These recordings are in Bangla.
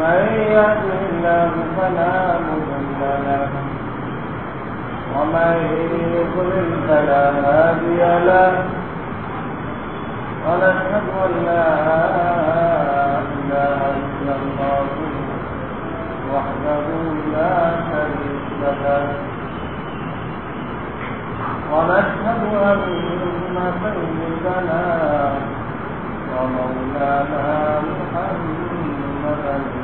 من يهده الله فلا مضل له. ومن يضلل فلا هادي له. ونشهد أن لا إله إلا الله وحده لا شريك له. ونشهد أن سيدنا ومولانا محمدا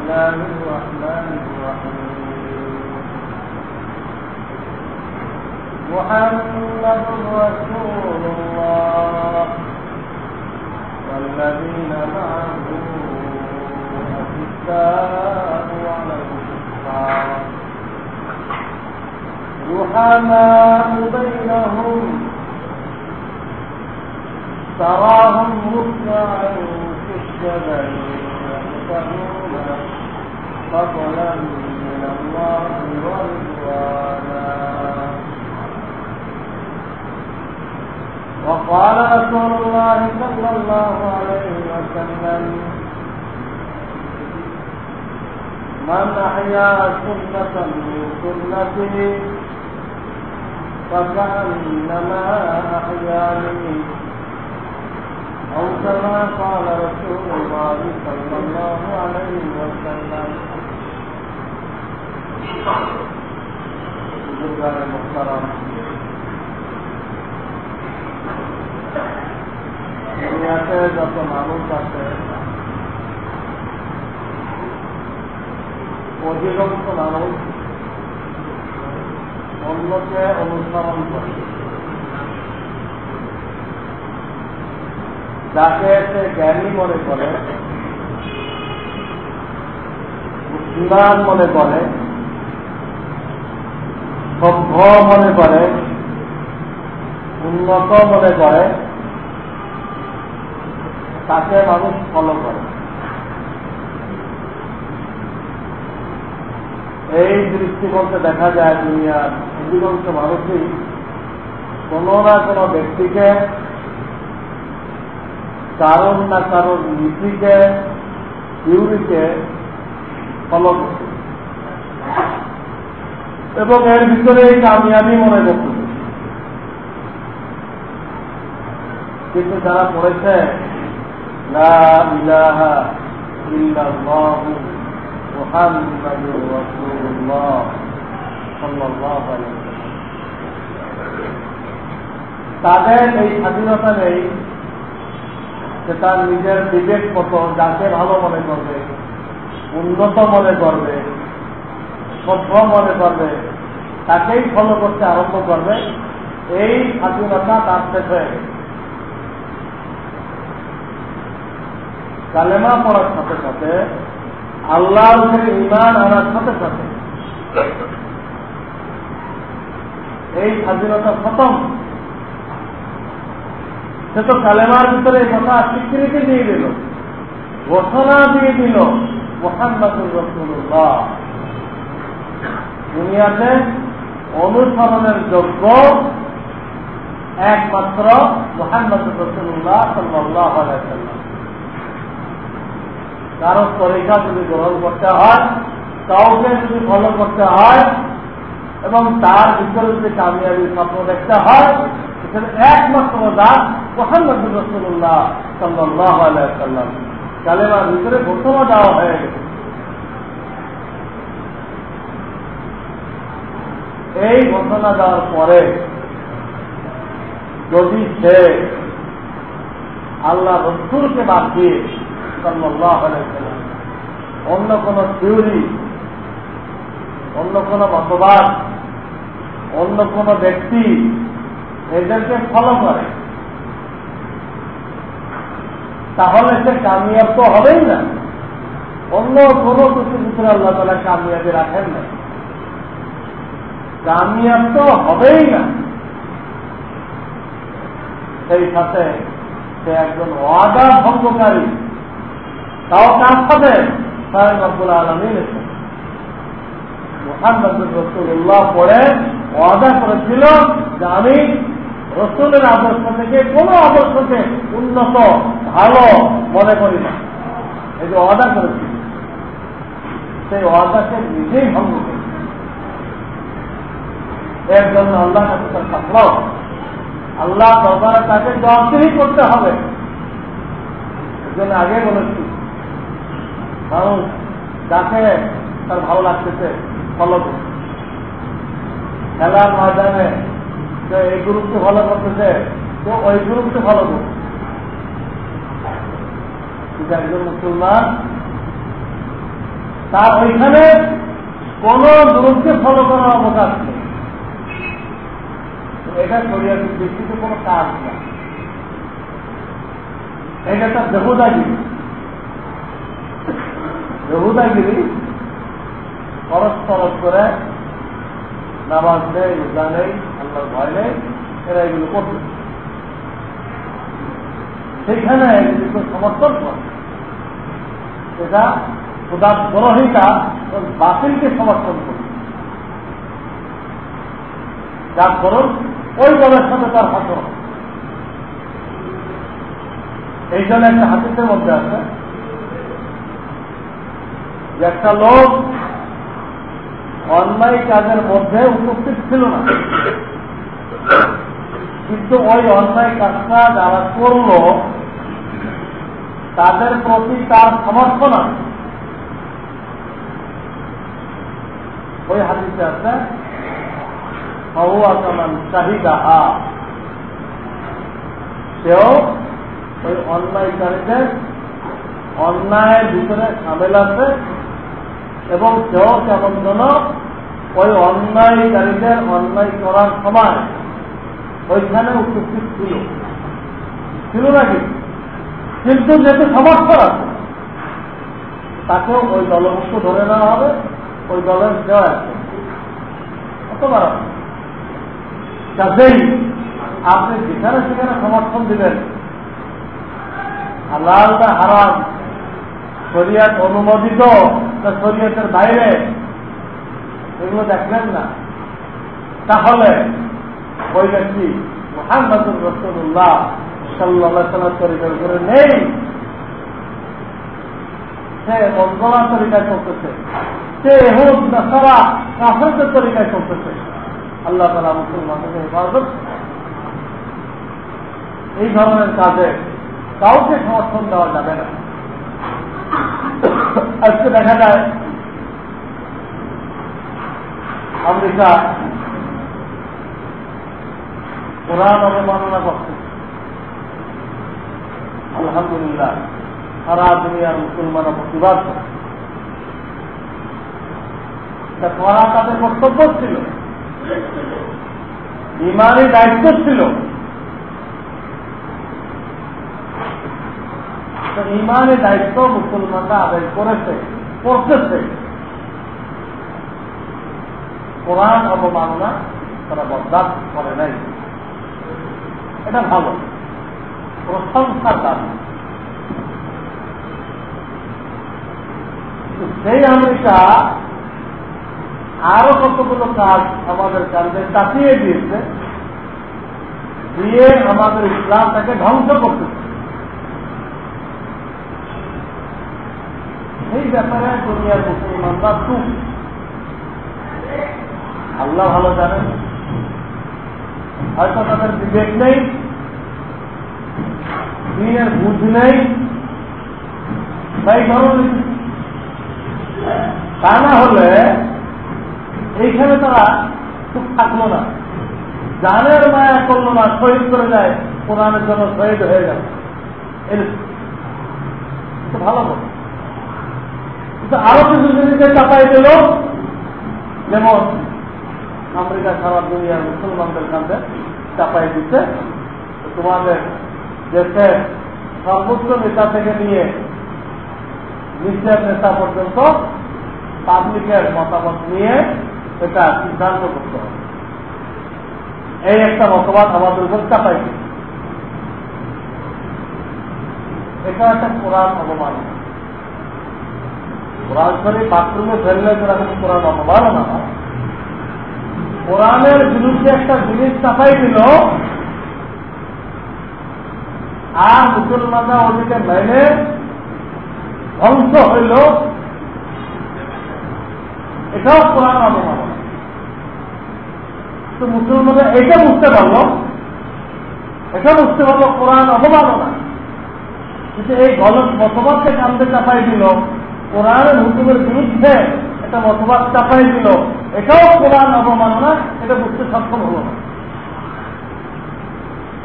الله الرحمن الرحيم محمد رسول الله والذين معه أشداء على الكفار رحماء بينهم تراهم ركعا سجدا من الله ورضوانا وقال رسول الله صلى الله عليه وسلم من أحيا سنة من سنتي فكأنما أحياني أو كما قال رسول الله صلى الله عليه وسلم المحترم দুনিয়াতে যত মানুষ আছে অধিকাংশ মানুষ অন্যকে অনুসরণ করে যাকে সে জ্ঞানী মনে করে, বুদ্ধিমান মনে করে, সভ্য মনে করে, উন্নত মনে করে, তাকে মানুষ ফলো করে। এই দৃষ্টিকোণে দেখা যায় দুনিয়ার অধিকাংশ মানুষই কোন না কোনো ব্যক্তিকে কারণ না কারণ নীতিকে ইউনিকে ফলো করতে এবং এর ভিতরে এই কামিয়াবি মনে করতে কিন্তু যারা পড়েছে তাদের এই স্বাধীনতা নেই। যে তার নিজের বিবেক মতো যাকে ভালো মনে করবে, উন্নত মনে করবে, সভ্য মনে করবে, তাকেই ফলো করতে আরম্ভ করবে, এই স্বাধীনতা তার শেষ হয়ে কালেমা পড়ার সাথে সাথে, আল্লাহর ইমান আনার সাথে সাথে, এই স্বাধীনতা খতম। সে তো কালেমার ভিতরে কথা স্বীকৃতি দিয়ে দিল। ঘোষণা দিয়ে দিল, মোহাম্মদুর রসুল্লাহ দুনিয়াতে অনুসরণের যোগ্য একমাত্র মোহাম্মদ রসুল্লাহ সাল্লাহ কারও তরিকা যদি গ্রহণ করতে হয়, কাউকে যদি ফলো করতে হয়, এবং তার ভিতরে যদি কামিয়াবি স্বপ্ন দেখতে হয় একমাত্র দাস মোহাম্মদ রসুল্লাহ সাল্লাহ কালেমার ভিতরে ঘোষণা দেওয়া হয়ে গেছে। এই ঘটনা দেওয়ার পরে যদি সে আল্লাহ রসুলকে বাদ দিয়ে অন্য কোন থিওরি অন্য কোন মতবাদ, অন্য কোন ব্যক্তি এদেরকে ফলো করে। তাহলে সে কামিয়াব তো হবেই না। অন্য কোনো কিছু ভিতরে আল্লাহ তালা কামিয়াবি রাখেন না। কামিয়াব তো হবেই না। সেই সাথে সে একজন ওয়াদা ভঙ্গকারী। তাও কার সাথে? স্বয়ং আব্দুল আলমী মোহাম্মদ রসুল্লাহ পড়ে ওয়াদা করেছিল যে আমি রসুলের আদর্শ থেকে কোন আদর্শকে উন্নত, ভালো মনে করি না। এই যে ওয়াদা করেছি, সেই ওয়াদাকে নিজেই ভঙ্গ করেছি এর জন্য আল্লাহ কাছে আল্লাহ দরবারে তাকে জবাবদিহি করতে হবে। এর জন্য আগে বলেছি, মানুষ যাকে তার ভালো লাগতেছে, ফলো খেলার ময়দানে সে এই গ্রুপকে ফলো করতেছে, তো ওই গ্রুপকে ফলো একজন মুসলমান, তার ওইখানে কোন গ্রুপকে ফলো করার অবকাশ নেই। এটা শরীরের দৃষ্টিতে কোনো কাজ না। এটা একটা দেহুদাগিরি দেহুদাগিরি পরস্পর করে নামাজ নেই, রোজা নেই, আল্লাহর ভয় নেই, এরা এগুলো করবে। সেখানে যদি সমর্থন করে, সেটা খোদার গ্রহিতা বাতিলকে সমর্থন করবে যার ধরুন ওই দলের সাথে তার হাত এই জন্য একটা হাতিসের মধ্যে আছে যে একটা লোক অন্যায় কাজের মধ্যে উপস্থিত ছিল না। কিন্তু ওই অন্যায় কাজটা যারা করল, তাদের প্রতি তার সমর্থন আছে। ওই হাতিতে আছে চাহিদাহা সেও ওই অন্যায়ের ভিতরে সামিল আছে এবং সেও কেমন যেন ওই অন্যায় অন্যায়কারীদের অন্যায় করার সময় ওইখানে উপস্থিত ছিল। ছিল নাকি? কিন্তু যেহেতু সমর্থন আছে, তাকেও ওই দলমুক্ত ধরে নেওয়া হবে, ওই দলের দেওয়া আছে। কাজেই আপনি যেখানে সেখানে সমর্থন দিবেন। হালালটা হারাম? শরিয়াত অনুমোদিত শরীয়তের বাইরে? এগুলো দেখলেন না। তাহলে ওই ব্যক্তি রসুল্লাহ তরিকার নেই। সে বন্দনা তরিকায় চলতেছে। সে তরিকায় চলতেছে। আল্লাহ তালা মুসলমানদের হেফাজত এই ধরনের কাজে কাউকে সমর্থন দেওয়া যাবে না। আজকে দেখা যায় আমেরিকা কোরআন অবমাননা করছে। আলহামদুলিল্লাহ, সারা দুনিয়ার মুসলমানরা প্রতিবাদ করে করা তাদের কর্তব্য ছিল। ইমানের দায়িত্ব ছিল। ইমানের দায়িত্ব মুসলমানরা আদায় করেছে, করতেছে। কোরআন অবমাননা তারা বরদাস্ত করে নাই। এটা ভালো। প্রশংসার দাবি। সেই আমেরিকা আরও কতগুলো কাজ আমাদের কাজে চাপিয়ে দিয়েছে, দিয়ে আমাদের ইসলামটাকে ধ্বংস করতেছে এই ব্যাপারে দুনিয়ার মুসলমানরা চুপ আল্লাহ ভালো জানেন। হয়তো তাদের বিবেক নেই, দিনের বুঝ নেই, তাই ধরনের তা না হলে এইখানে তারা সুখ থাকল না। জানের মায়া করল না, শহীদ করে যায় কোরআনের জন্য শহীদ হয়ে গেল। ভালো বল কিন্তু আরও কিছু জিনিসকে চাপাই দিল, যেমন আমেরিকা সারা দুনিয়ার মুসলমানদের কাছে চাপাই দিচ্ছে। তোমাদের দেশের সর্বোচ্চ নেতা থেকে নিয়ে নিচের নেতা পর্যন্ত পাবলিকের মতামত নিয়ে এটা সিদ্ধান্ত করতে হবে। এই একটা মতবাদ আমাদের উপর চাপাই দিচ্ছে। এটা একটা কোরআন অপমান কোরআন শরীফ বাথরুমে ফেললে কোরআন অপমাননা না। কোরআনের বিরুদ্ধে একটা জিনিস চাপাই দিল, আর মুসলমানরা ওদিকে মেনে ধ্বংস হইল। এটাও কোরআন অবমাননা। তো মুসলমানরা এটা বুঝতে পারল, এটা বুঝতে পারল কোরআন অবমাননা। কিন্তু এই গলত মতবাদকে কান্দে চাপাই দিল, কোরআনের হুকুমের বিরুদ্ধে একটা মতবাদ চাপাই দিল। এটাও কোরআন অবমাননা, এটা বুঝতে সক্ষম হল না।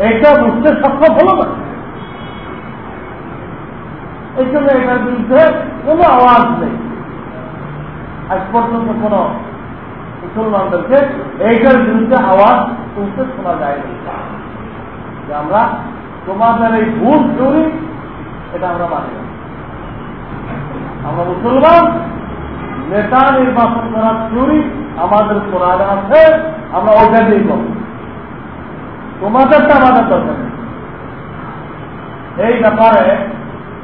এটা বুঝতে সক্ষম হল না। এই জন্য এটার বিরুদ্ধে কোন আওয়াজ নেই। আজ পর্যন্ত কোন মুসলমানদেরকে এইটার বিরুদ্ধে আওয়াজ তুলতে শোনা যায়নি। যে আমরা তোমাদের এই ভুল চুরি এটা আমরা মানি আমরা মুসলমান নেতা নির্বাচন করার চুরি আমাদের কোরআনে আছে, আমরা ওটা দিয়ে করব। তোমাদেরটা আমাদের দরকার এই ব্যাপারে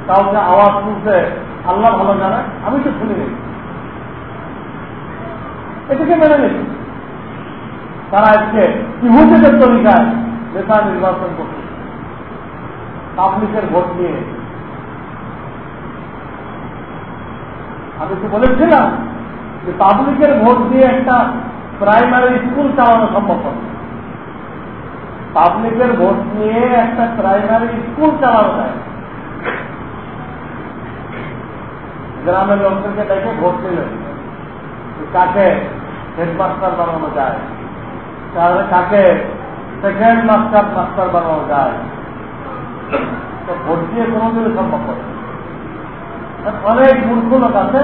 কাউকে আওয়াজ তুলতে আল্লাহ ভালো জানে, আমি তো শুনি নেই। এটাকে মেনে নিই। তারা আজকে ইহুদিদের তরিকায় নেতা নির্বাচন করছে। পাবলিকের ভোট নিয়ে আমি তো বলেছিলাম যে পাবলিকের ভোট দিয়ে একটা প্রাইমারি স্কুল চালানো সম্ভব হবে পাবলিকের ভোট নিয়ে একটা প্রাইমারি স্কুল চালানো যায় গ্রামের লোকদেরকে ডেকে ভোট দিলেন কাকে হেডমাস্টার বানানো যায়, তাহলে কাকে সেকেন্ড মাস্টার মাস্টার বানানো যায়। তো ভোট দিয়ে কোনোদিন সম্ভব হবে অনেক মূর্খ লোক আছে,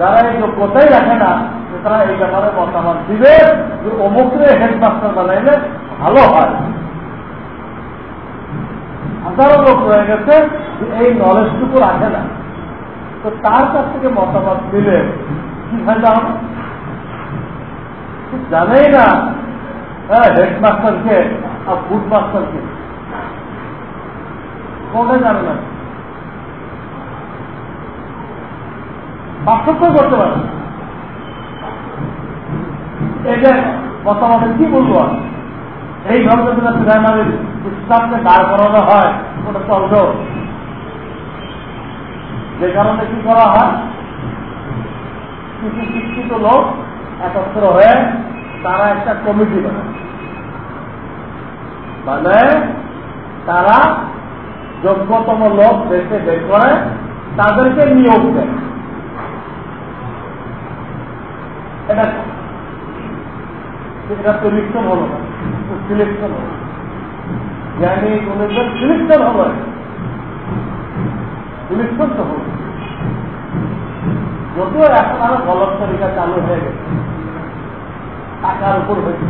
যারা এই যোগ্যতাই রাখে না তারা এই ব্যাপারে মতামত দিবে, যে অমুকরে হেডমাস্টার বানাইলে ভালো হয়। হাজারো লোক রয়ে গেছে এই নলেজটুকু রাখে না। তো তার কাছ থেকে মতামত দিলে কি ফায়দা হবে জানেই না হ্যাঁ হেডমাস্টারকে আর ফুড মাস্টারকে জানে না। পার্থক্য করতে পারে। যে মতামতে কি বলব? এই ধরনের যদি প্রাইমারি ইসলামকে দাঁড় করানো হয়, ওটা চলবে। যে কারণে কি করা হয়? কিছু শিক্ষিত লোক একত্র হয়ে তারা একটা কমিটি বানায়। মানে তারা যোগ্যতম লোক দেশে বের করে, তাদেরকে নিয়োগ দেয়। এটা এটা জ্ঞানী গুণের যদিও এখন আরও গলত তরিকা চালু হয়ে গেছে। টাকার উপর হয়েছে।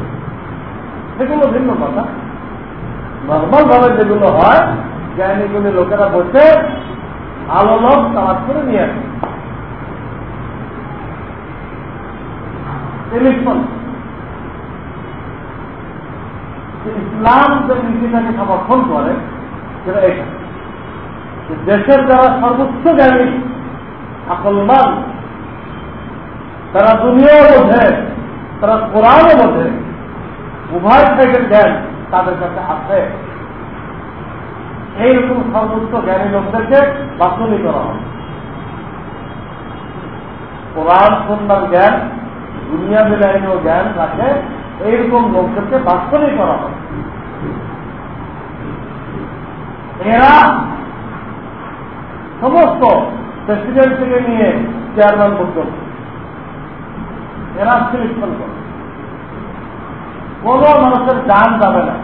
সেগুলো ভিন্ন কথা। নর্মাল ভাবে যেগুলো হয় জ্ঞানী গুণী লোকেরা বসে আলো লোক তালাশ করে নিয়ে আসে। টেলিফোন ইসলাম। যে নীতিটাকে সমর্থন করে, সেটা এটা। দেশের যারা সর্বোচ্চ জ্ঞানী আকলমান তারা দুনিয়াও বোঝে, তারা কোরআনও বোঝে, উভয় থেকে জ্ঞান তাদের কাছে আছে। এইরকম সর্বোচ্চ জ্ঞানী লোকদেরকে বাছনি করা হয়। কোরআন সন্ন্যার জ্ঞান দুনিয়া বিলাইনীয় জ্ঞান রাখে এইরকম লোকদেরকে বাস্তবই করা হয়। এরা সমস্ত প্রেসিডেন্ট থেকে নিয়ে চেয়ারম্যান পর্যন্ত, এরা সিলেকশন করে। কোন মানুষের দান যাবে না।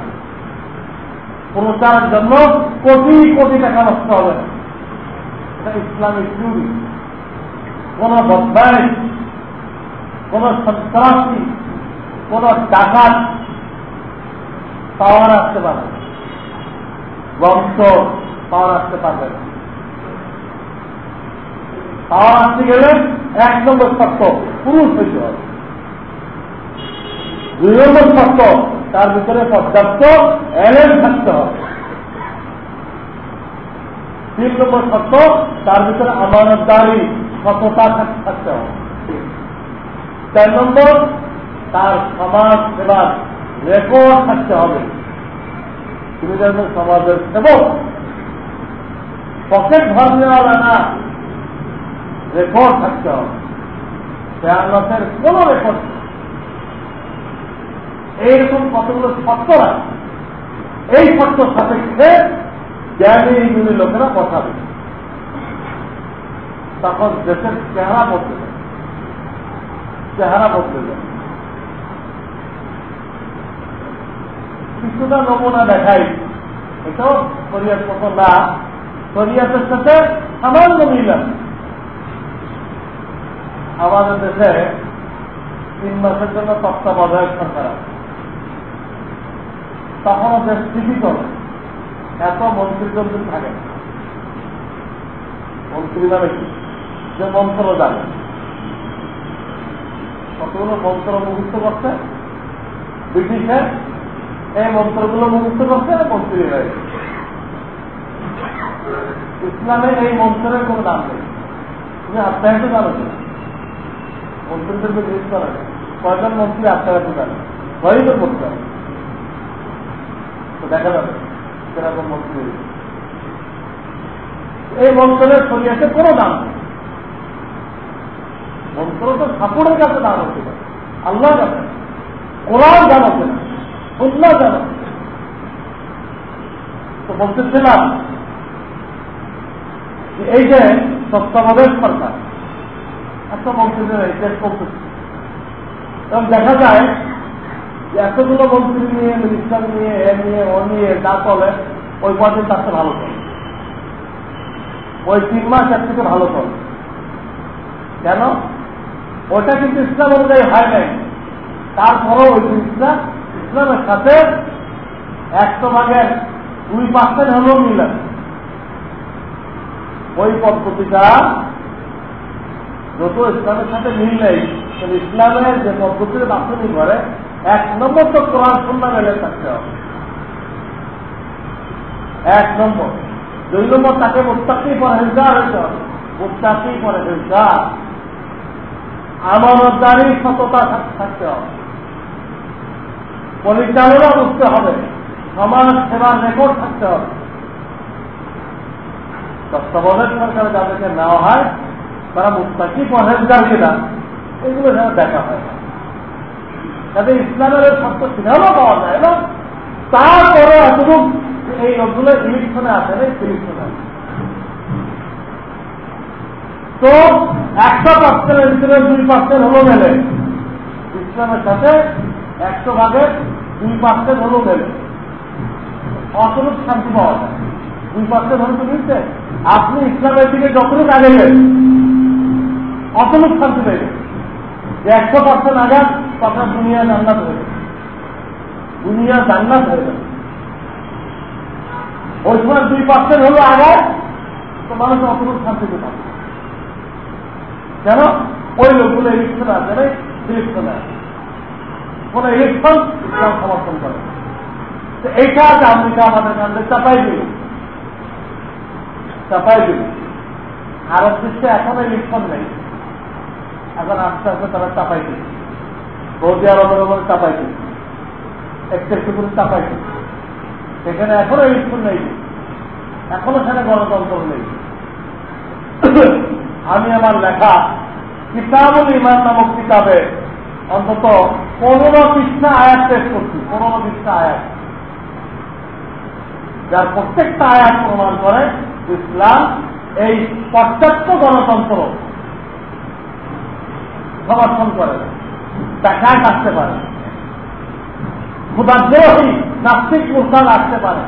প্রচারের জন্য কোটি কোটি টাকা নষ্ট হবে না। এটা ইসলামিক কোন বদবাই কোন সন্ত্রাসী, কোন ডাকাত পাওয়ার আসতে পারে বংশ পাওয়ার আসতে পারবে না। পাওয়ার আসতে গেলে এক নম্বর শর্ত পুরুষ হইতে হবে। দুই নম্বর শর্ত, তার ভিতরে পর্যাপ্ত এলেন থাকতে হবে। তিন নম্বর শর্ত, তার ভিতরে আমানতদারি সততা থাকতে হবে। চার নম্বর, তার সমাজ সেবার রেকর্ড থাকতে হবে। তুমি যেন সমাজের সেবক। পকেট ভর নেওয়া না রেকর্ড থাকতে হবে। শেয়ারলসের কোন রেকর্ড এইরকম কতগুলো রাখে এই শর্ত সাপেক্ষে জ্ঞানী লোকেরা বসাবে তখন দেশের চেহারা বদলে চেহারা বদলে যায়। কিছুটা নমুনা দেখাই। এটাও শরিয়ার মতো না, শরিয়াতের সাথে সামান্য মিল আমাদের দেশে তিন মাসের জন্য তত্ত্বাবধায়ক সরকার আছে। তখনও দেশ ঠিকই চলে এত মন্ত্রী জন্য থাকে। মন্ত্রী মানে যে মন্ত্র জানে কতগুলো মন্ত্র মুখস্থ করছে? ব্রিটিশের এই মন্ত্রগুলো মুখস্থ করছে মন্ত্রী হয়ে ইসলামে এই মন্ত্রের কোন দাম নেই। তুমি আত্মাহিত জানো মন্ত্রীদেরকে জিজ্ঞেস করা কয়জন মন্ত্রী আত্মাহিত জানে? ভয়ই তো করতে হবে তো দেখা যাবে সেরকম মন্ত্রী। এই মন্ত্রের শরীয়তে কোনো দাম নেই। মন্ত্র তো ঠাকুরের কাছে দাম হতে পারে। আল্লাহ কাছে কোরআন জানাতে না সুন্দর জানো। তো যে এই যে তত্ত্বাবধায়ক সরকার একটা ইতিহাস করতেছে এবং দেখা যায় যে এতগুলো মন্ত্রী নিয়ে মিনিস্টার নিয়ে, এ নিয়ে, ও নিয়ে যা চলে, ওই পর্যন্ত তার ভালো চলে। ওই তিন মাস এক ভালো চলে। কেন? ওটা কিন্তু ইসলাম অনুযায়ী হয় নাই। তারপরও ওই জিনিসটা ইসলামের সাথে একশো ভাগের দুই পার্সেন্ট হলেও মিলে ওই পদ্ধতিটা যত ইসলামের সাথে মিল নেই ইসলামের যে পদ্ধতির বাস্তবিক করে এক নম্বর তো কোরআন সুন্দর মেলে থাকতে হবে। এক নম্বর। দুই নম্বর তাকে মোত্তাকি পরে হিংসা হইতে হবে। মোত্তাকি পরে হিংসা আমানতদারি সততা থাকতে হবে। পরিচালনা বুঝতে হবে। সমাজ সেবার রেকর্ড থাকতে হবে। তত্ত্বাবধায়ক সরকারে যাদেরকে নেওয়া হয়, তারা মুস্তাকি পরহেজগার কিনা এগুলো যেন দেখা হয়। না তাদের ইসলামের শব্দ সিনেমা পাওয়া যায় না। তারপরে এতটুক এই লোকগুলো ইলেকশনে আসে না ইলেকশনে আসে তো একশো পার্সেন্টের ভিতরে দুই পার্সেন্ট হলো মেলে। ইসলামের সাথে একশো ভাগের দুই পার্সেন্ট হলো মেলে। অতটুক শান্তি পাওয়া যায়। দুই পার্সেন্ট হলে তো বুঝছে আপনি ইসলামের দিকে যতটুকু আগেলেন অতটুক শান্তি পেয়ে যে একশো পার্সেন্ট আঘাত তখন দুনিয়া জান্নাত হয়ে যাবে দুনিয়া জান্নাত হয়ে যাবে ওই সময় দুই পার্সেন্ট হলো আঘাত তো মানুষ অতটুক শান্তিতে পাবে কেন? ওই লোকগুলো ইলেকশন আছে না ইলেকশনে আছে কোন ইলেকশন ইসলাম সমর্থন করে। তো এইটা আমেরিকা আমাদের কাছে চাপাই দিল। চাপাই দিল। আরব দেশে এখনও ইলেকশন নেই। এখন আস্তে আস্তে তারা চাপাই দিল। সৌদি আরবের ওপরে চাপাই দিল। একটু করে চাপাই দিল। সেখানে এখনও ইলেকশন নেই। এখনও সেখানে গণতন্ত্র নেই। আমি আমার লেখা কিতাবুল ইমান নামক কিতাবে অন্তত পনেরো পৃষ্ঠা আয়াত শেষ করছি, পনেরো পৃষ্ঠা আয়াত। যার প্রত্যেকটা আয়াত প্রমাণ করে ইসলাম এই পর্যাপ্ত গণতন্ত্র সমর্থন করে দেখায় থাকতে পারে ক্ষুদাগ্রহী নাস্তিক মুরতাদ আসতে পারে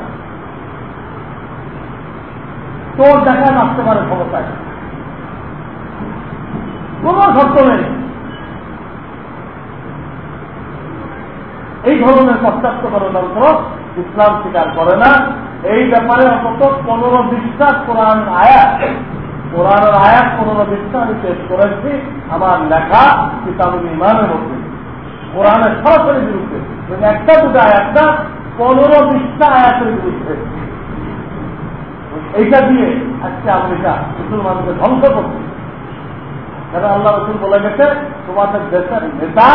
তোর দেখা আসতে পারে ক্ষমতায়। কোন শর্ত নেই। এই ধরনের পশ্চাত্য গণতন্ত্র ইসলাম স্বীকার করে না। এই ব্যাপারে অন্তত পনেরো বিশ্বাস কোরআন আয়াত কোরআনের আয়াত পনেরো বিশ্বাস আমি পেশ করেছি, আমার লেখা কিতাবুল ইমানের মধ্যে। কোরআনের সরাসরি বিরুদ্ধে। একটা দুটো আয়াতটা পনেরো বিশটা আয়াতের বিরুদ্ধে। এইটা দিয়ে আজকে আমেরিকা মুসলমানকে ধ্বংস করছে। কেন আল্লাহ রসুল বলে গেছে, তোমাদের দেশের নেতা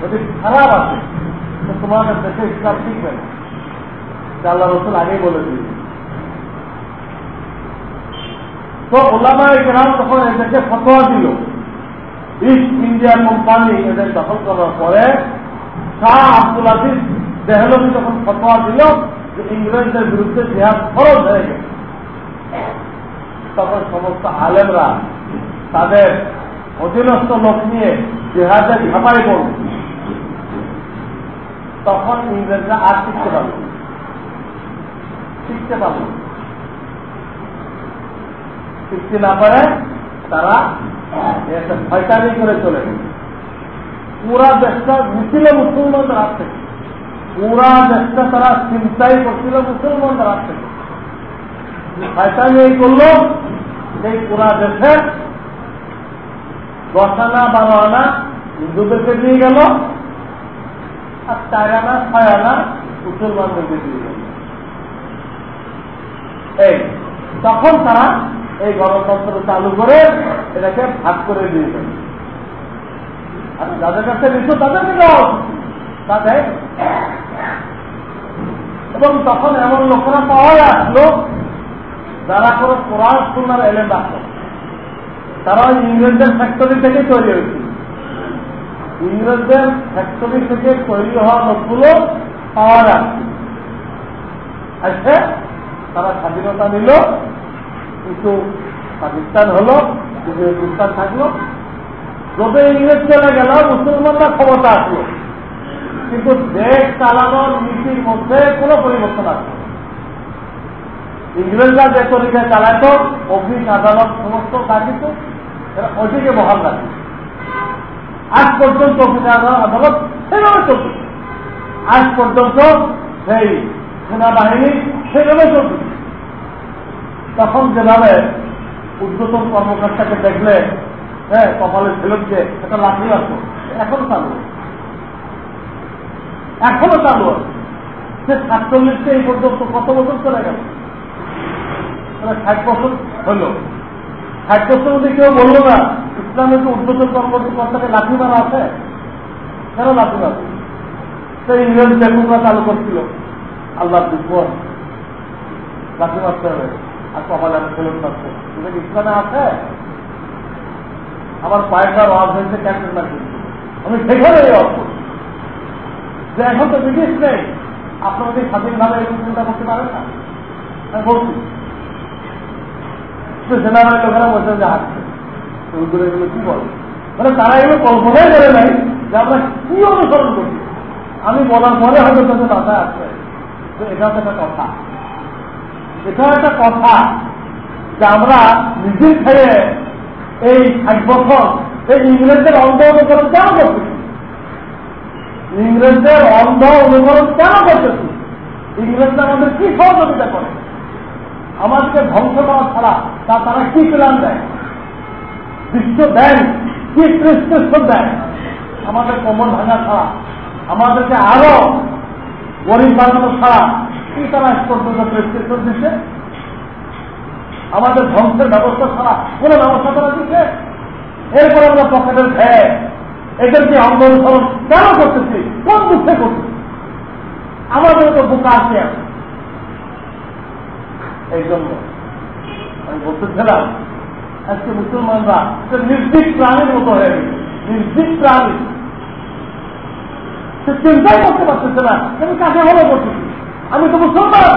যদি খারাপ আছে, তো তোমাদের দেশে ইসলাম শিখবে না আল্লাহ রসুল আগেই বলে দিয়েছে তো ওলামায় গ্রাম তখন এদেরকে ফতোয়া দিল ইস্ট ইন্ডিয়া কোম্পানি এদের দখল করার পরে, শাহ আব্দুল আজিজ দেহলভি যখন ফতোয়া দিল যে ইংরেজদের বিরুদ্ধে জেহাদ খরচ হয়ে গেছে, তখন সমস্ত আলেমরা তাদের অধীনস্থ লোক নিয়ে জেহাদে ঝাঁপাই করল তখন ইংরেজরা আর শিখতে পারল শিখতে পারল শিখতে না পারে তারা শয়তানি করে চলে গেল। পুরা দেশটা ঘুষিল মুসলমানদের হাত থেকে। পুরা দেশটা তারা চিন্তাই করছিল মুসলমানদের হাত থেকে। শয়তানি করল সেই পুরা দেশে দশ আনা বারো আনা হিন্দুদেরকে দিয়ে গেল। আর চার আনা ছয় আনা মুসলমানদেরকে দিয়ে গেল। এই, তখন তারা এই গণতন্ত্র চালু করে এটাকে ভাগ করে দিয়ে দেবে আর যাদের কাছে নিচ্ছ তাদেরকে দেওয়া তাদের এবং তখন এমন লোকেরা পাওয়া আসলো যারা কোনো কোরআন সুন্নার এলেন রাখত তারা ইংরেজদের ফ্যাক্টরি থেকে তৈরি হয়েছিল। ইংরেজদের ফ্যাক্টরি থেকে তৈরি হওয়া লোকগুলো পাওয়া যাচ্ছে। আচ্ছা তারা স্বাধীনতা নিল, কিন্তু পাকিস্তান হলো হিন্দুস্তান থাকল। যত ইংরেজ চলে গেল, মুসলমানরা ক্ষমতা আসলো। কিন্তু দেশ চালানোর নীতির মধ্যে কোনো পরিবর্তন আসলো ইংরেজরা যে তরিকায় চালাইত অফিস, আদালত, সমস্ত কাজিত এরা ওইদিকে বহাল রাখে আজ পর্যন্ত আদালত সেভাবে চলছে। আজ পর্যন্ত সেই সেনাবাহিনী সেভাবে চলছে। তখন যেভাবে উদ্বোধন কর্মকর্তাকে দেখলে হ্যাঁ কপালে ছেলেকে একটা লাঠি আসতো এখনও চালু এখনও চালু আছে। সে সাতচল্লিশকে এই পর্যন্ত কত বছর চলে গেল? ষাট বছর হইল ষাট বছর মধ্যে কেউ বলল না ইসলামের যে উদ্বোধন কর্মকর্তাকে লাঠি মারা আছে? কেন লাঠি মারা সেই ইংরেজ বেগুনরা চালু করছিল, আল্লাহ দুর্বল লাঠি মারতে হবে, আর কপালে ফেরত পাচ্ছে। এটা ইসলামে আছে? আমার পায়েটা ওয়াজ হয়েছে ক্যান্সেল না আমি সেখানে এই অর্থ যে এখন তো ব্রিটিশ নেই, আপনারা কি স্বাধীনভাবে এই চিন্তা করতে পারেন না? আমি সেনাবাহিনী লোকেরা বলছে যে কি মানে তারা এগুলো কল্পনাই করে নাই যে আমরা কি অনুসরণ করি আমি বলার পরে হয়তো তাদের মাথায় আসবে যে এটা একটা কথা। এটাও একটা কথা যে আমরা নিজের খেয়ে এই ষাট বছর এই ইংরেজদের অন্ধ অনুকরণ কেন করতেছি ইংরেজদের অন্ধ অনুকরণ কেন করতেছি ইংরেজরা আমাদের কি সহযোগিতা করে? আমাদেরকে ধ্বংস করা ছাড়া তা তারা কি প্ল্যান দেয়? বিশ্ব ব্যাংক কি প্রেসক্রিপশন দেয়? আমাদের কোমর ভাঙা ছাড়া, আমাদেরকে আরও গরিব বানানো ছাড়া কি তারা পর্যন্ত প্রেসক্রিপশন দিচ্ছে আমাদের ধ্বংসের ব্যবস্থা ছাড়া কোন ব্যবস্থা করা দিচ্ছে এরপর আমরা পকেটের খেয়ে এদেরকে অঙ্গ অনুসরণ কেন করতেছি? কোন দুঃখে করতেছি? আমাদের তো বোকা আছে এই জন্য আমি বলতেছিলাম আজকে মুসলমানরা নির্দিক প্রাণীর মতো হয়ে গেছে নির্দিক প্রাণী। সে চিন্তাই করতে পারতেছে না, আমি কাকে ভালো করতেছি আমি তো মুসলমান,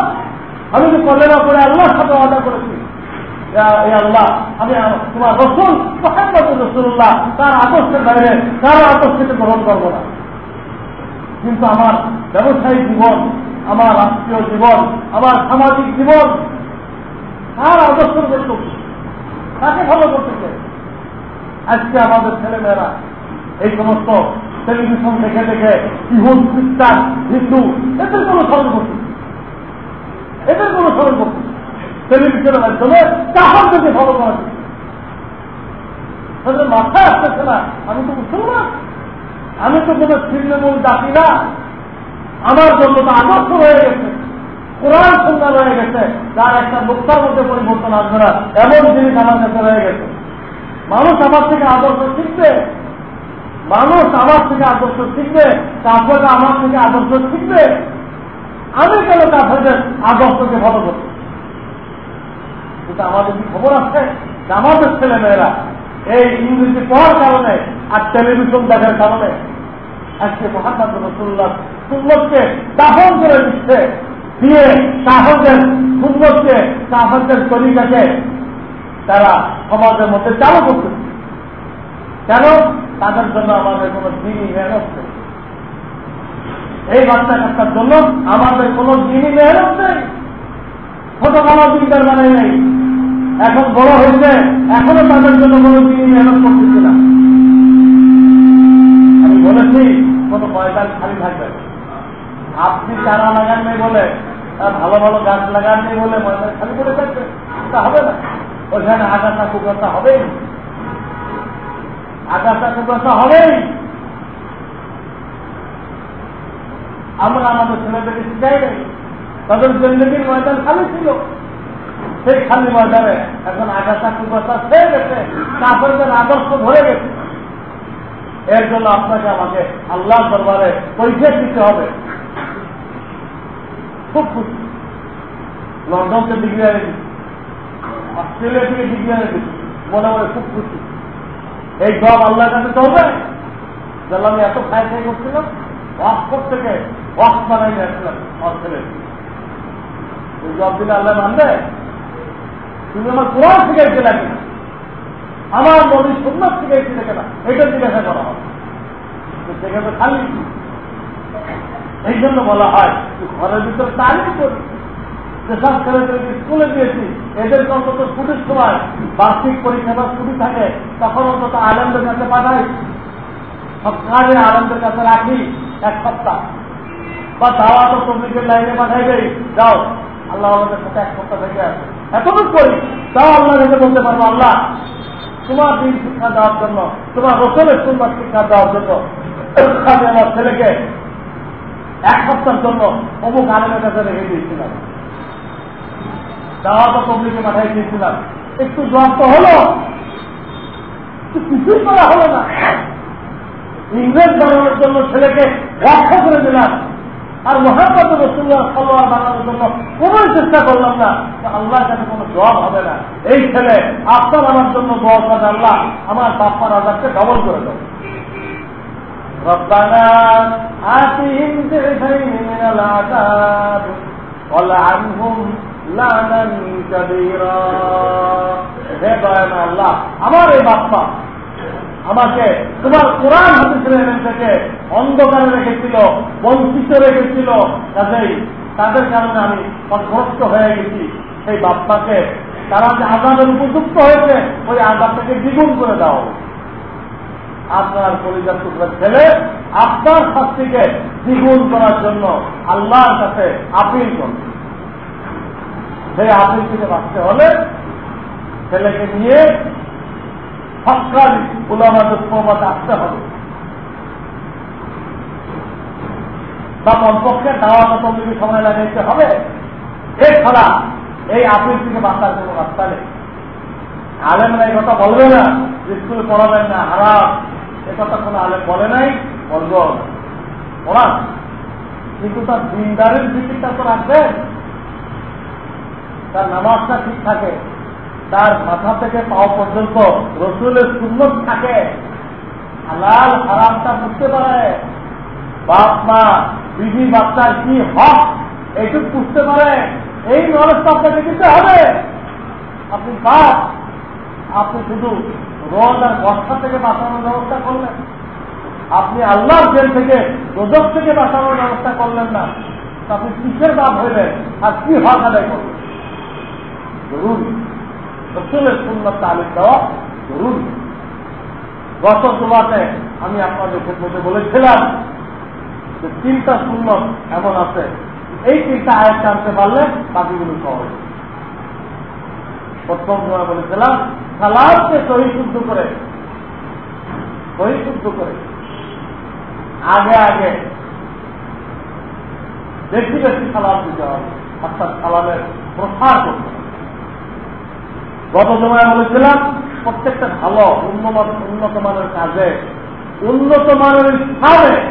আমি তো কলেরা করে আল্লাহর সাথে অর্ডার করেছি। আল্লাহ, আমি তোমার রসুল, মোহাম্মদ রসুল্লাহ, তার আদর্শের বাইরে কারও আদর্শকে গ্রহণ করব না। কিন্তু আমার ব্যবসায়িক জীবন, আমার রাষ্ট্রীয় জীবন, আমার সামাজিক জীবন তার আদর্শ করতে তাকে ফলো করতেছে আজকে আমাদের ছেলেমেয়েরা এই সমস্ত টেলিভিশন দেখে দেখে ইহুদ খ্রিস্টান হিন্দু, এদের কোনো স্মরণ করছে এদের কোনো স্মরণ করছে টেলিভিশনের মাধ্যমে কাহারদেরকে ফলো করা তাদের মাথায় আসতেছে না, আমি তো মুসলমান। আমি তো কোনো তৃণমূল ডাকি না। আমার জন্য তো আদর্শ হয়ে গেছে। কোরআন সুন্দর হয়ে গেছে যার একটা মুক্তার মধ্যে পরিবর্তন আসবে না। এমন জিনিস আমার কাছে রয়ে গেছে। মানুষ আমার থেকে আদর্শ শিখবে? মানুষ আমার থেকে আদর্শ শিখবে? কাপড়টা আমার থেকে আদর্শ শিখবে? আমি কেন কাপড়ের আদর্শকে ফলো করছি কিন্তু আমাদের কি খবর আছে? আমাদের ছেলে মেয়েরা এই ইংরেজি পড়ার কারণে আর টেলিভিশন দেখার কারণে আজকে মহাত্মা রসুল্লাহ সুন্দরকে দাফন করে দিচ্ছে। দিয়ে সাহসের সুন্দরকে সাহসের তরিকাকে তারা সমাজের মধ্যে চালু করতেছে কেন? তাদের জন্য আমাদের কোন দিনই মেহনত এই বাচ্চা কাচ্চার জন্য আমাদের কোন দিনই মেহনত নেই। ছোটবেলা দিনটার মানে নেই। এখন বড় হয়েছে, এখনও তাদের জন্য কোন দিনই মেহনত করতেছে না। আমি বলেছি, কোন ময়দান খালি থাকবে আপনি চারা লাগান নেই বলে ভালো ভালো গাছ লাগান নেই বলে ময়দান খালি করে থাকবে, তা হবে না। ওইখানে আগাছা কুকাশা হবেই। আগাছা কুকাশা হবেই। আমরা আমাদের ছেলেদেরকে শিখাই নেই। তাদের জিন্দগির ময়দান খালি ছিল। সেই খালি ময়দানে এখন আগাছা কুকাশা খেয়ে গেছে কাপড়দের আদর্শ ধরে গেছে। এর জন্য আপনাকে আমাকে আল্লাহ দরবারে পরিচয় দিতে হবে। খুব খুশি। লন্ডন থেকে ডিগ্রি আনে অস্ট্রেলিয়া থেকে ডিগ্রি আনে মনে মনে খুব খুশি। এই জব আল্লাহর কাছে চলবে যেন আমি এত খাই খাই করছিলাম ওয়াক্স থেকে ওয়াক্স বানাই আসছিলাম অস্ট্রেলিয়া ওই জব দিলে আল্লাহ মানবে? তুমি আমার কোরআন শিখাইছে নাকি আমার নদীর সুন্দর শিখাইছি দেখে না। এটা জিজ্ঞাসা করা হবে। সেখানে খালি এই জন্য বলা হয় ঘরের ভিতরে তালিম করি যেসব ছেলেদেরকে স্কুলে দিয়েছি এদেরকে অন্তত ছুটির সময় বার্ষিক পরীক্ষা বা ছুটি থাকে, তখন অন্তত আনন্দের কাছে পাঠাই। সপ্তাহে আনন্দের কাছে রাখি এক সপ্তাহ। বা দাওয়া তো তবলিকের লাইনে পাঠাই দেই। যাও, আল্লাহ আমাদের সাথে এক সপ্তাহ থেকে আসে। এতটুকু করি। তাও আল্লাহ কাছে বলতে পারব, আল্লাহ, তোমার দিন শিক্ষা দেওয়ার জন্য, তোমার রসলের সুন্দর শিক্ষা দেওয়ার জন্য আমি আমার ছেলেকে এক সপ্তাহের জন্য অমুক আলমের কাছে রেখে দিয়েছিলাম। দাওয়া তো তবলিকে পাঠাই দিয়েছিলাম। একটু জবাব তো হলো। কিছুই করা হলো না। ইংরেজ বানানোর জন্য ছেলেকে রক্ষা করে দিলাম। আর মহাপদ রসুল্লাহ সালোয়ার বানানোর জন্য কোন চেষ্টা করলাম না আল্লাহর কাছে কোনো জবাব হবে না। এই ছেলে, আপনার আমার জন্য দোয়া করে আল্লাহ আমার বাপ্পার আজাদকে ডবল করে দেবো। ربنا آتهم ضعفين من العذاب والعنهم লানান কাবীরা হে দয়াময় আল্লাহ আমার এই বাপ্পা আমাকে তোমার কোরআন হাদিসের এলেন থেকে অন্ধকারে রেখেছিল বঞ্চিত রেখেছিল কাজেই তাদের কারণে আমি পথভ্রষ্ট হয়ে গেছি সেই বাপ্পাকে তারা যে আজাদের উপযুক্ত হয়েছে ওই আজাদটাকে দ্বিগুণ করে দাও আপনার পরিবার টুকরার ছেলে আপনার শাস্তিকে দ্বিগুণ করার জন্য আল্লাহর কাছে আপিল করবে। সেই আপিল থেকে বাঁচতে হলে ছেলেকে নিয়ে সরকারি উলামাদের সমাজে আসতে হবে। বা কমপক্ষে দাওয়া কমিটি সময় লাগাইতে হবে। এছাড়া এই আপিল থেকে বাঁচার কোনো রাস্তা নেই। আলেমরা এই কথা বলবে না স্কুলে পড়াবেন না, হারাম। এ কথা কোনো আলেম বলে নাই, বলব। পড়ান কিন্তু তার দিনদারের ভিত্তিটা তো রাখবেন তার নামাজটা ঠিক থাকে। তার মাথা থেকে পাওয়া পর্যন্ত রসুলের সুন্নত থাকে। হালাল হারামটা বুঝতে পারে। বাপ, মা বিধি বাচ্চার কি হক, এইটুক বুঝতে পারে। এই নলেজটা আপনাকে দিতে হবে। আপনি বাপ, আপনি শুধু রোদ আর বর্ষা থেকে বাঁচানোর ব্যবস্থা করলেন। আপনি আল্লাহর জেল থেকে রোজক থেকে বাঁচানোর ব্যবস্থা করলেন না। আপনি কিসের বাপ হইলেন আর কি হক আদায় করবেন জরুরি রসুলের সুন্দর তালিম দেওয়া জরুরি গত তোমাতে আমি আপনাদের ক্ষেত্রে বলেছিলাম যে তিনটা সুন্দর এমন আছে। এই তিনটা আয়াত আনতে পারলে বাকিগুলো সহজ। প্রথম সময় বলেছিলাম সালাদকে সহি শুদ্ধ করে। সহি শুদ্ধ করে। আগে আগে বেশি বেশি সালাদ দিতে হবে। অর্থাৎ সালামের প্রসার করতে গত সময় বলেছিলাম, প্রত্যেকটা ভালো, উন্নত উন্নত মানের কাজে, উন্নত মানের স্থানে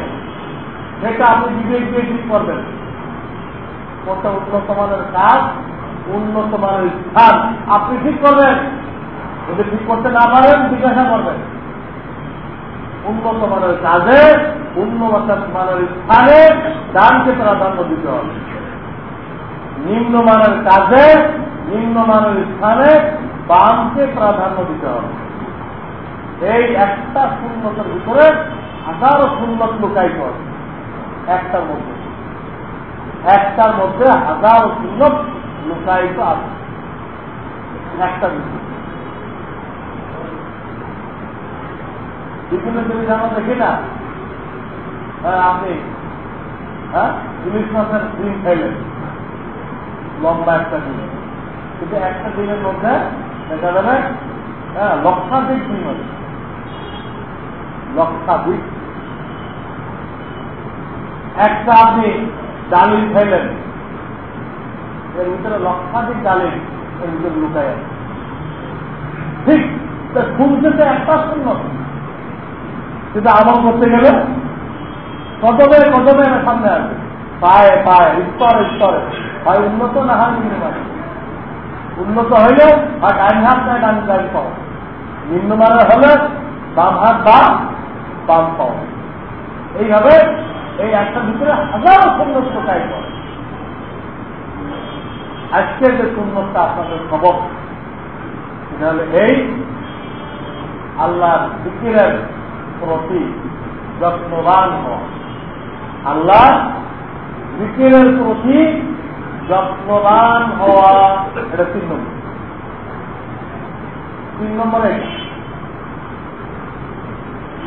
সেটা আপনি বিবেক দিয়ে ঠিক করবেন। কোনটা উন্নত মানের কাজ, উন্নত মানের স্থান আপনি ঠিক করবেন। যদি ঠিক করতে না পারেন, জিজ্ঞাসা করবেন। উন্নত মানের কাজে উন্নত মানের স্থানে দানকে প্রাধান্য দিতে হবে। নিম্ন নিম্নমানের কাজে, নিম্ন নিম্নমানের স্থানে বামকে প্রাধান্য দিতে হবে। এই একটা শূন্যতার ভিতরে হাজারো শূন্যত লুকাই কর একটার মধ্যে। একটার মধ্যে হাজারো শূন্যত লুকায়িত আছে। একটা বিষয় বিভিন্ন জিনিস আমরা দেখি না? হ্যাঁ, আপনি। হ্যাঁ? ইলিশ মাছের ডিম খাইলেন। লম্বা একটা ডিম। কিন্তু একটা ডিমের মধ্যে দেখা যাবে হ্যাঁ লক্ষাধিক ডিম আছে। লক্ষাধিক। একটা আপনি ডালিম খাইলেন। এর ভিতরে লক্ষাধিক ডালিম এর ভিতরে লুকায় আছে। ঠিক খুঁজতে একটা শূন্য। কিন্তু আমল করতে গেলে কদমে কদমে সামনে আসবে। পায়ে পায়ে, স্তরে স্তরে। হয় উন্নত না হয় নিম্নমান উন্নত হইলে হয় ডাইন হাত নয় ডান ডাইন পাও? নিম্নমানের হলে বাম হাত বা বাম পাও। এইভাবে এই একটা ভিতরে হাজারো সুন্নত কোথায় করে আজকের যে সুন্দরটা আপনাদের খবর, সেটা এই আল্লাহ জিকিরের প্রতি যত্নবান হওয়া আল্লাহ জিকিরের প্রতি যত্নবান হওয়া, এটা তিন নম্বর। তিন নম্বরে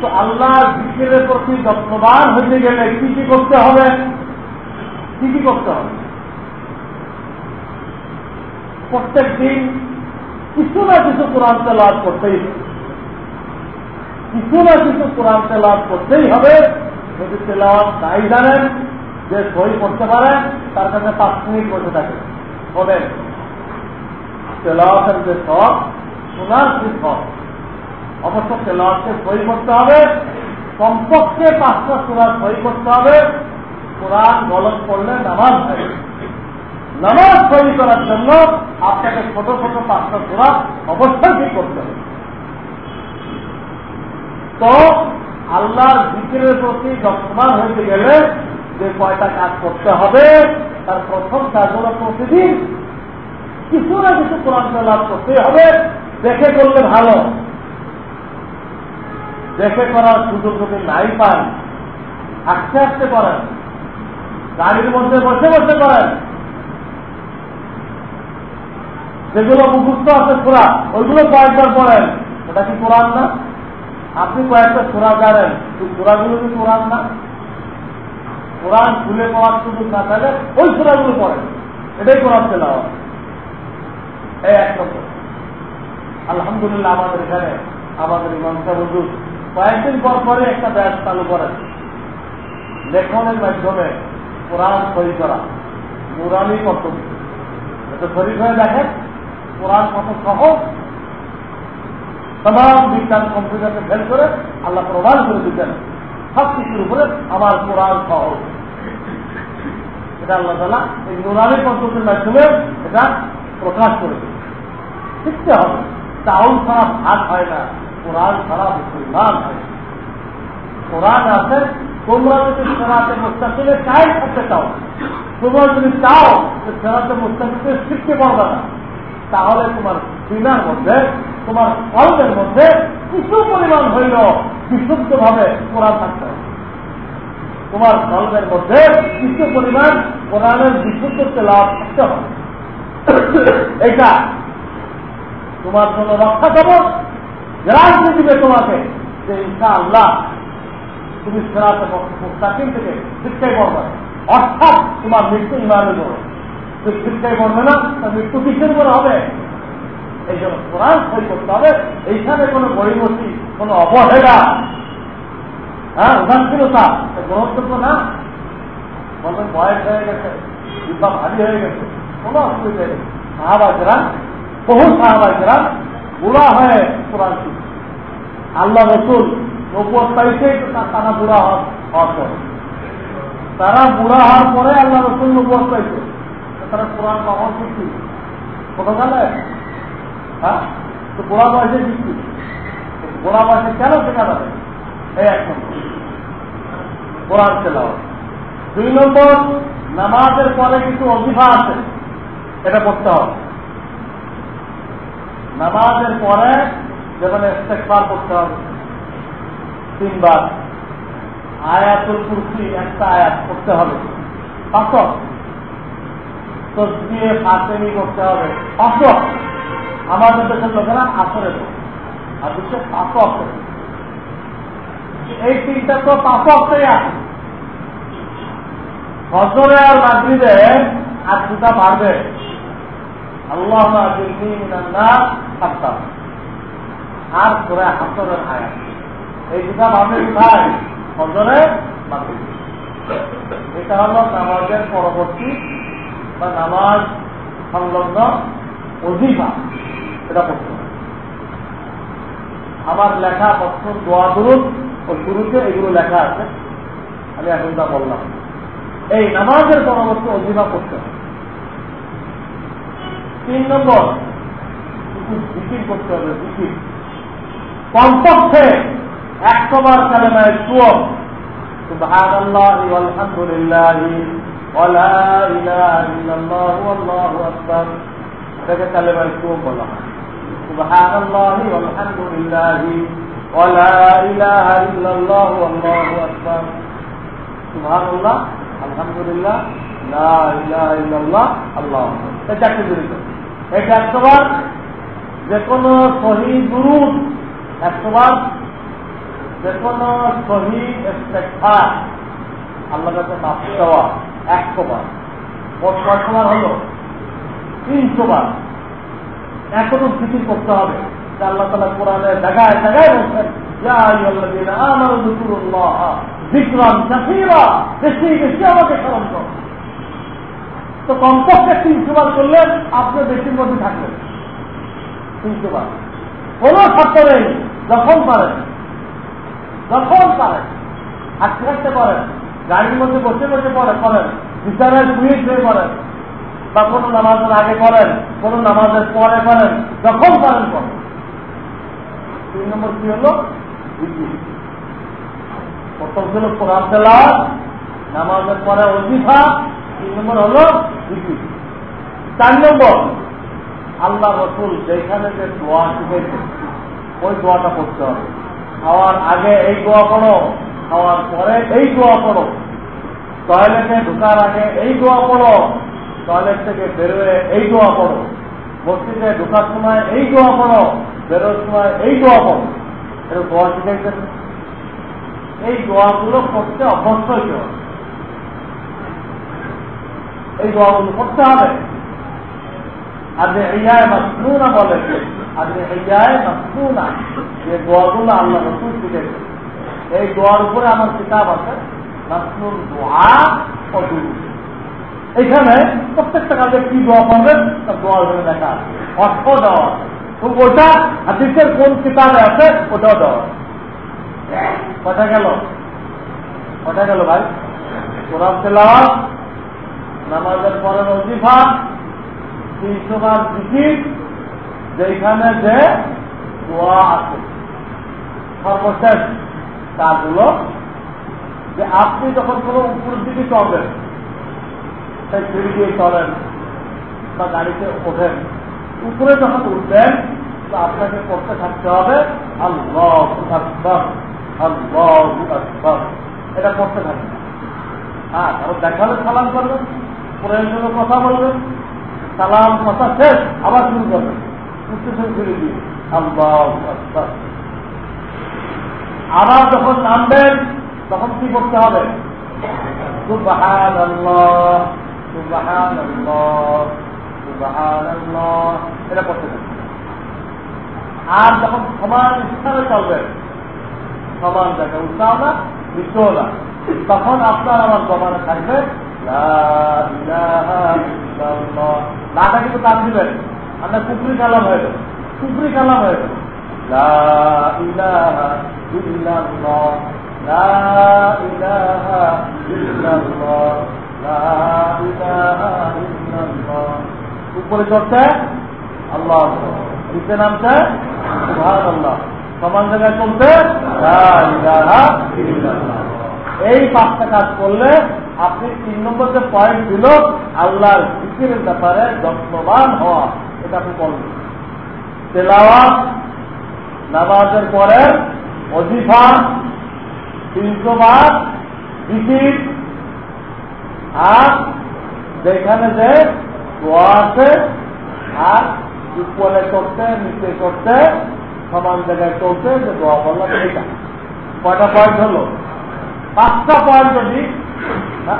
তো আল্লাহর জিকিরের প্রতি যত্নবান হইতে গেলে কি কি করতে হবে? কি কি করতে হবে? প্রত্যেক দিন কিছু না কিছু কোরআন লাভ করতেই হবে। কিছু না কিছু কোরআন তেলাওয়াত করতেই হবে। যদি তেলাওয়াত নাই জানেন, যে সই করতে পারেন তার কাছে পাঁচ মিনিট বসে থাকে। হবে তেলাওয়াতের যে শখ শোনার যে শখ অবশ্য তেলাওয়াতকে সই করতে হবে, কমপক্ষে পাঁচটা সোনার সই করতে হবে। কোরআন গলত করলে নামাজ হয়। নামাজ সই করার জন্য আপনাকে ছোট ছোট পাঁচটা সোনা অবশ্যই ঠিক করতে হবে। তো আল্লাহর জিকিরের প্রতি যত্নবান হইতে গেলে যে কয়টা কাজ করতে হবে, তার প্রথম কাজ হল প্রতিদিন কিছু না কিছু কোরআন লাভ করতে হবে, দেখে করলে ভালো। দেখে করার সুযোগ যদি নাই পান, আস্তে আস্তে করেন। গাড়ির মধ্যে বসে বসে করেন। যেগুলো মুখস্থ আছে খোলা, ওইগুলো কয়েকবার পড়েন। ওটা কি কোরআন না? আপনি কয়েকটা সোরা জানেন। সোরাগুলো কি কোরআন না? কোরআন খুলে পড়ার সুযোগ না থাকলে ওই সোরাগুলো পড়েন। এটাই কোরআন চলে এই এক নম্বর। আলহামদুলিল্লাহ আমাদের এখানে, আমাদের ইমামসা হুজুর কয়েকদিন পর পরে একটা ব্যাস চালু করেন। লেখনের মাধ্যমে কোরআন সই করা মুরানি পদ্ধতি। এটা শরীর হয়ে দেখেন, কোরআন কত সহজ তমাম বিজ্ঞান কম্পিউটারকে ফেল করে আল্লাহ প্রমাণ করে দিতেন সব কিছুর উপরে আমার কোরআন সহজ এটা আল্লাহ তালা এই নুরানি পদ্ধতির মাধ্যমে এটা প্রকাশ করে শিখতে হবে চাউল ছাড়া ভাত হয় না কোরআন ছাড়া মুসলমান হয় কোরআন আছে তোমরা যদি সেরাতে মুস্তাকিলে চাই থাকতে চাও তোমরা যদি চাও সেরাতে মুস্তাকিলে শিখতে পারবে না তাহলে তোমার দিনার মধ্যে, তোমার ফলের মধ্যে কিছু পরিমাণ হইল বিশুদ্ধ ভাবে কোরআন থাকতে হবে। তোমার কলমের মধ্যে কিছু পরিমাণ কোরআনের বিশুদ্ধ লাভ থাকতে হবে। এইটা তোমার জন্য রক্ষা দেবো গ্রান্তি দিবে তোমাকে, যে ইনশা আল্লাহ তুমি সেরাতে মুস্তাকিম থেকে শিক্ষায় পড়বে অর্থাৎ তোমার মৃত্যু ইমানের উপর। তুমি শিক্ষায় পড়বে না মৃত্যু কিসের উপরে হবে? এই জন্য কোরআন সই করতে হবে, এইখানে কোনো গরিবতী কোনো অবহেলা। হ্যাঁ উদাসীনতা গ্রহণযোগ্য না? বলবেন বয়স হয়ে গেছে বিদ্যা ভারী হয়ে গেছে, কোনো অসুবিধা নেই। সাহাবাজরা বহু সাহাবাজরা বুড়া হয়ে কোরআন শিখছে। আল্লাহ রসুল নব্বত পাইছে তারা বুড়া হওয়ার পরে। তারা বুড়া হওয়ার পরে আল্লাহ রসুল নব্বত পাইছে তারা কোরআন কখন শিখছি। ছোটকালে হ্যাঁ? তো বুড়া বয়সে শিখছি বুড়া বয়সে কেন শেখা যাবে এই এক নম্বর। দুই নম্বর, নামাজের পরে কিছু অজিফা আছে। এটা করতে হবে। নামাজের পরে যেমন ইস্তেকবার করতে হবে। তিনবার। আয়াতুল কুরসি, একটা আয়াত করতে হবে। পাঁচক তসবিয়ে ফাতেমি করতে হবে। পাঁচক আমাদের দেশের লোকেরা আসরে আর দেশে পাঁচক এই তিনটা তো পাঁচক আছে। হজরে আর মাগরিবে আর দুটা বাড়বে। আল্লাহ আর তোরা হাসরের আয়াত। এই দুটা ভাবে কোথায়? হজরে, মাগরিবে। এটা হলো নামাজের পরবর্তী বা নামাজ সংলগ্ন অধিকা এটা করতে হবে আমার লেখা বছর দোয়া দরুন ও শুরুতে এগুলো লেখা আছে আমি এখন তা বললাম এই নামাজের পরবর্তী অধিকা করতে হবে তিন নম্বর কিছু জিকির করতে হবে জিকির কমপক্ষে একশো বার কালেমায় সুয়ম سبحان الله والحمد لله ولا إله إلا الله والله أكبر এটাকে কালেমায় সুয়ম বলা হয় سبحان الله والحمد لله ولا إله إلا الله والله أكبر سبحان الله الحمد لله لا إله إلا الله الله এটা একটা জিনিস এটা একশোবার যে কোনো শহীদ দুরুদ একশোবার যে কোনো শহীদ ইস্তেকফার আল্লাহ কাছে মাফ দেওয়া একশো বার কতবার হলো তিনশো বার এখনও জিকির করতে হবে। আল্লাহ তালা কোরআনে জায়গায় জায়গায় বলছেন তো আপনি কোন নেই, যখন পারেন। যখন পারেন। হাঁটতে হাঁটতে পারেন। গাড়ির মধ্যে বসে বসে পড়ে করেন বিচারের শুয়ে শুয়ে করেন বা কোনো নামাজের আগে করেন কোনো নামাজের পরে করেন যখন পারেন করেন তিন নম্বর কি হলো? প্রথম ছিল কোরআন নামাজের পরে অজিফা, তিন নম্বর হলো চার নম্বর, আল্লাহ রসুল যেখানে যে দোয়া শিখেছে ওই দোয়াটা করতে হবে। খাওয়ার আগে এই দোয়া করো খাওয়ার পরে এই দোয়া করো টয়লেটে ঢোকার আগে এই দোয়া করো টয়লেট থেকে বেরোয় এই দোয়া করো মসজিদে ঢোকার সময় এই দোয়া করো বেরোর সময় এই দোয়া করো এটা দোয়া শিখাইছেন এই দোয়াগুলো করতে অভ্যস্ত হইতে হবে। এই দোয়াগুলো করতে হবে। আপনি ইয়ায় মাসনুনা বলে আপনি ইয়ায় মাসনুনা। যে দোয়াগুলো আল্লাহ রসুল শিখেছে এই দোয়ার উপরে আমার কিতাব আছে মাসনুল দোয়া ও এখানে প্রত্যেকটা কাজে কি দোয়া করবেন? তার দোয়া ওখানে দেখা অর্থ দেওয়া আছে। ওটা হাদিসের কোন কিতাবে আছে, ওটাও দেওয়া কটা গেল? কটা গেল ভাই? কোরআন তেলাওয়াত, নামাজের পরে নজিফা তিনশো বার জিকির যেখানে যে দোয়া আছে। সর্বশেষ কাজ হলো যে আপনি যখন কোনো উপরের দিকে চলবেন সিঁড়ি দিয়ে চলেন বা গাড়িতে ওঠেন। উপরে যখন উঠবেন, তো আপনাকে করতে থাকতে হবে এটা করতে থাকবে হ্যাঁ তারপর দেখালে সালাম করবেন প্রয়োজনীয় কথা বলবেন, সালাম, কথা শেষ, আবার শুরু করবেন। উচ্চস্বর ফিরে দিয়ে আবার যখন নামবেন, তখন কি করতে হবে? সুবহান আল্লাহ এটা করতে থাকবে আর যখন সমান স্থানে চলবেন সমান জায়গায় উৎসাহ না নিচেও না। তখন আপনার আমার জমানে থাকবে লাটা কিন্তু কান দিবেন। আপনার কুকুরি কালাম হয়ে যাবে। কুকুরি কালাম হয়ে যাবে। উপরে চড়ছে আল্লাহ নিচে নামছে আল্লাহ সমান জায়গায় চলতে এই পাঁচটা কাজ করলে আপনি তিন নম্বর যে পয়েন্ট দিল, আল্লাহর জিকিরের ব্যাপারে যত্নবান হওয়া, এটা আপনি বলবেন তেলাওয়াত, নামাজের পরে অজিফা, তিনশো বার জিকির আর যেখানে যে দোয়া আছে, আর উপরে করতে, নিচে করতে, সমান জায়গায় চলতে, যে দোয়া বললাম এটা। কয়টা পয়েন্ট হলো? পাঁচটা পয়েন্ট যদি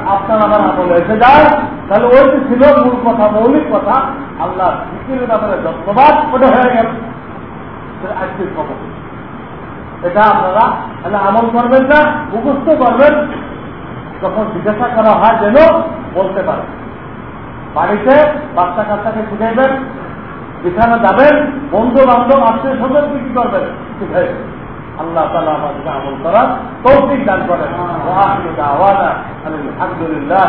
আপনার আমার আমলে এসে যায়, তাহলে ওই যে ছিল মূল কথা, মৌলিক কথা, আল্লাহ জিকিরের ব্যাপারে যত্নবাদ ওটা হয়ে গেল। আজকের খবর। এটা আপনারা তাহলে আমল করবেন না, মুখস্থ করবেন। যখন জিজ্ঞাসা করা হয় যেন বলতে পারে। বাড়িতে বাচ্চা কাচ্চাকে শিখাইবেন যেখানে যাবেন বন্ধু বান্ধব আত্মীয় স্বজন কি করবেন? আল্লাহ তালা আমাদেরকে আমল করার তৌফিক দান করেন। আলহামদুলিল্লাহ